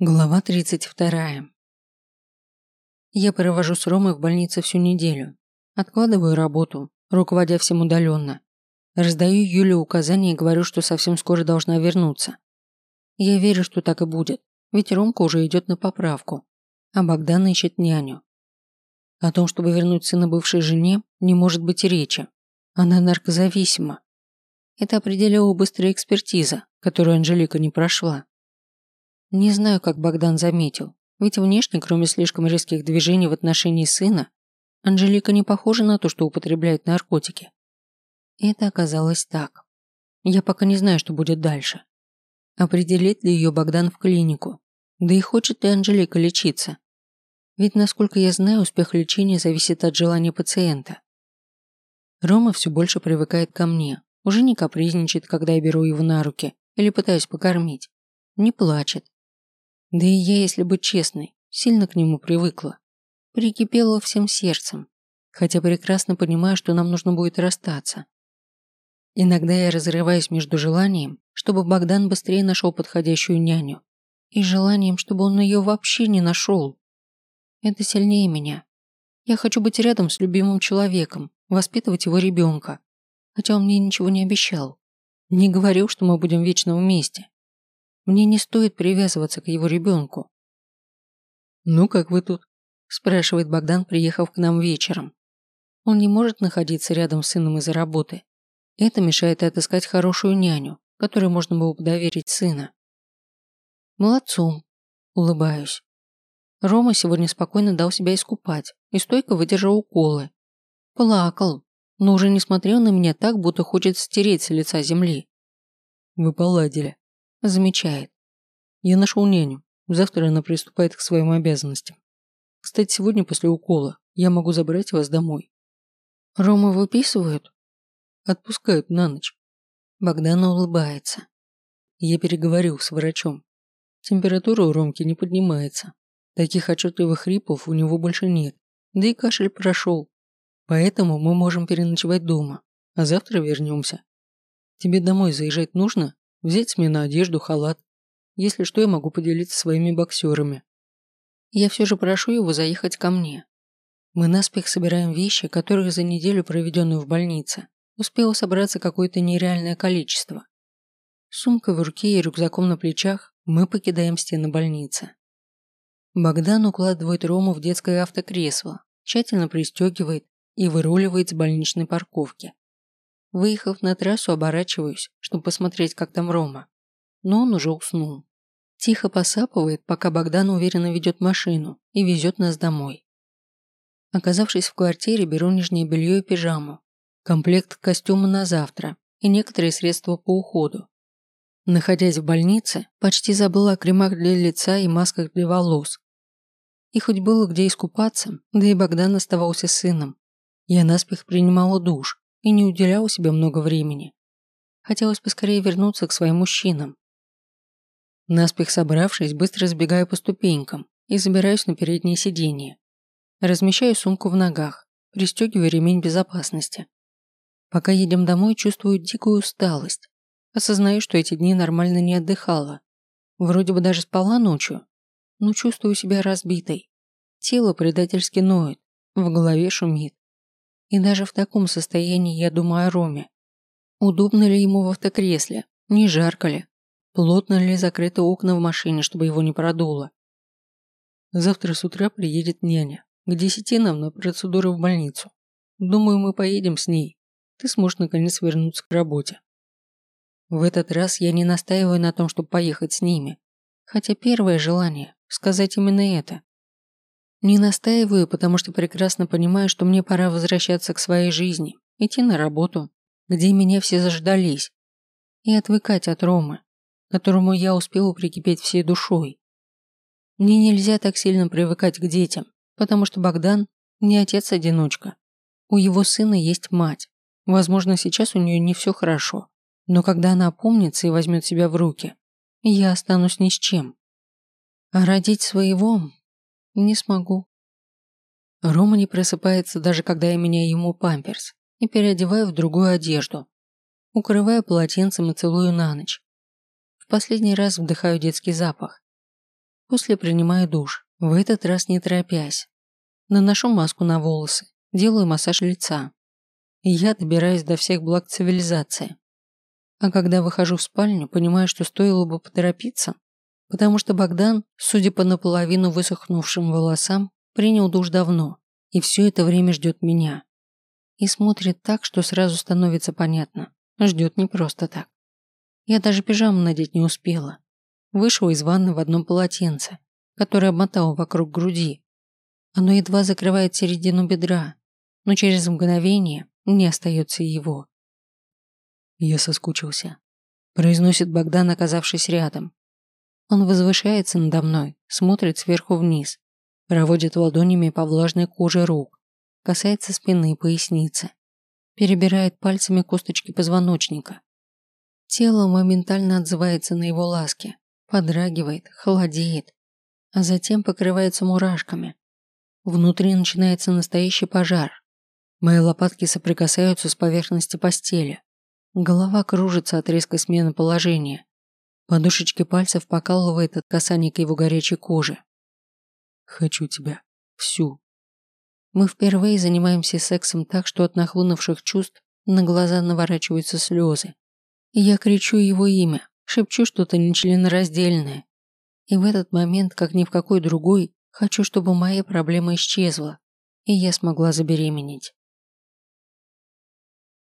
Глава 32. Я провожу с Ромой в больнице всю неделю. Откладываю работу, руководя всем удаленно. Раздаю Юле указания и говорю, что совсем скоро должна вернуться. Я верю, что так и будет, ведь Ромка уже идет на поправку, а Богдан ищет няню. О том, чтобы вернуть сына бывшей жене, не может быть речи. Она наркозависима. Это определила быстрая экспертиза, которую Анжелика не прошла. Не знаю, как Богдан заметил, ведь внешне, кроме слишком резких движений в отношении сына, Анжелика не похожа на то, что употребляет наркотики. Это оказалось так. Я пока не знаю, что будет дальше. Определит ли ее Богдан в клинику? Да и хочет ли Анжелика лечиться? Ведь, насколько я знаю, успех лечения зависит от желания пациента. Рома все больше привыкает ко мне, уже не капризничает, когда я беру его на руки или пытаюсь покормить. Не плачет, да и я, если быть честной, сильно к нему привыкла. Прикипела всем сердцем, хотя прекрасно понимаю, что нам нужно будет расстаться. Иногда я разрываюсь между желанием, чтобы Богдан быстрее нашел подходящую няню, и желанием, чтобы он ее вообще не нашел. Это сильнее меня. Я хочу быть рядом с любимым человеком, воспитывать его ребенка, хотя он мне ничего не обещал. Не говорил, что мы будем вечно вместе. Мне не стоит привязываться к его ребенку. «Ну, как вы тут?» – спрашивает Богдан, приехав к нам вечером. Он не может находиться рядом с сыном из-за работы. Это мешает отыскать хорошую няню, которой можно было бы доверить сына. Молодцом. Улыбаюсь. Рома сегодня спокойно дал себя искупать и стойко выдержал уколы. Плакал, но уже не смотрел на меня так, будто хочет стереть с лица земли. Вы поладили. Замечает. Я нашел няню. Завтра она приступает к своим обязанностям. Кстати, сегодня после укола я могу забрать вас домой. Рома выписывают? Отпускают на ночь. Богдана улыбается. Я переговорил с врачом. Температура у Ромки не поднимается. Таких отчетливых хрипов у него больше нет. Да и кашель прошел. Поэтому мы можем переночевать дома. А завтра вернемся. Тебе домой заезжать нужно? Взять смену одежду, халат. Если что, я могу поделиться своими боксерами. Я все же прошу его заехать ко мне. Мы наспех собираем вещи, которых за неделю, проведенную в больнице, успело собраться какое-то нереальное количество. Сумкой в руке и рюкзаком на плечах мы покидаем стены больницы. Богдан укладывает Рому в детское автокресло, тщательно пристегивает и выруливает с больничной парковки. Выехав на трассу, оборачиваюсь, чтобы посмотреть, как там Рома. Но он уже уснул. Тихо посапывает, пока Богдан уверенно ведет машину и везет нас домой. Оказавшись в квартире, беру нижнее белье и пижаму, комплект костюма на завтра и некоторые средства по уходу. Находясь в больнице, почти забыла о кремах для лица и масках для волос. И хоть было где искупаться, да и Богдан оставался сыном, я наспех принимала душ, и не уделял себе много времени. Хотелось поскорее вернуться к своим мужчинам. Наспех собравшись, быстро сбегаю по ступенькам и забираюсь на переднее сиденье. Размещаю сумку в ногах, пристегиваю ремень безопасности. Пока едем домой, чувствую дикую усталость. Осознаю, что эти дни нормально не отдыхала. Вроде бы даже спала ночью, но чувствую себя разбитой. Тело предательски ноет, в голове шумит. И даже в таком состоянии я думаю о Роме. Удобно ли ему в автокресле? Не жарко ли? Плотно ли закрыты окна в машине, чтобы его не продуло? Завтра с утра приедет няня. К десяти нам на процедуру в больницу. Думаю, мы поедем с ней. Ты сможешь наконец вернуться к работе. В этот раз я не настаиваю на том, чтобы поехать с ними. Хотя первое желание – сказать именно это. Не настаиваю, потому что прекрасно понимаю, что мне пора возвращаться к своей жизни, идти на работу, где меня все заждались, и отвыкать от Ромы, которому я успела прикипеть всей душой. Мне нельзя так сильно привыкать к детям, потому что Богдан не отец-одиночка. У его сына есть мать. Возможно, сейчас у нее не все хорошо, но когда она опомнится и возьмет себя в руки, я останусь ни с чем. А родить своего не смогу. Рома не просыпается, даже когда я меняю ему памперс и переодеваю в другую одежду. Укрываю полотенцем и целую на ночь. В последний раз вдыхаю детский запах. После принимаю душ, в этот раз не торопясь. Наношу маску на волосы, делаю массаж лица. И я добираюсь до всех благ цивилизации. А когда выхожу в спальню, понимаю, что стоило бы поторопиться, потому что Богдан, судя по наполовину высохнувшим волосам, принял душ давно и все это время ждет меня. И смотрит так, что сразу становится понятно. Ждет не просто так. Я даже пижаму надеть не успела. Вышел из ванны в одном полотенце, которое обмотал вокруг груди. Оно едва закрывает середину бедра, но через мгновение не остается его. Я соскучился. Произносит Богдан, оказавшись рядом. Он возвышается надо мной, смотрит сверху вниз, проводит ладонями по влажной коже рук, касается спины и поясницы, перебирает пальцами косточки позвоночника. Тело моментально отзывается на его ласки, подрагивает, холодеет, а затем покрывается мурашками. Внутри начинается настоящий пожар. Мои лопатки соприкасаются с поверхностью постели. Голова кружится от резкой смены положения. Подушечки пальцев покалывает от касания к его горячей коже. Хочу тебя. Всю. Мы впервые занимаемся сексом так, что от нахлынувших чувств на глаза наворачиваются слезы. Я кричу его имя, шепчу что-то нечленораздельное. И в этот момент, как ни в какой другой, хочу, чтобы моя проблема исчезла, и я смогла забеременеть.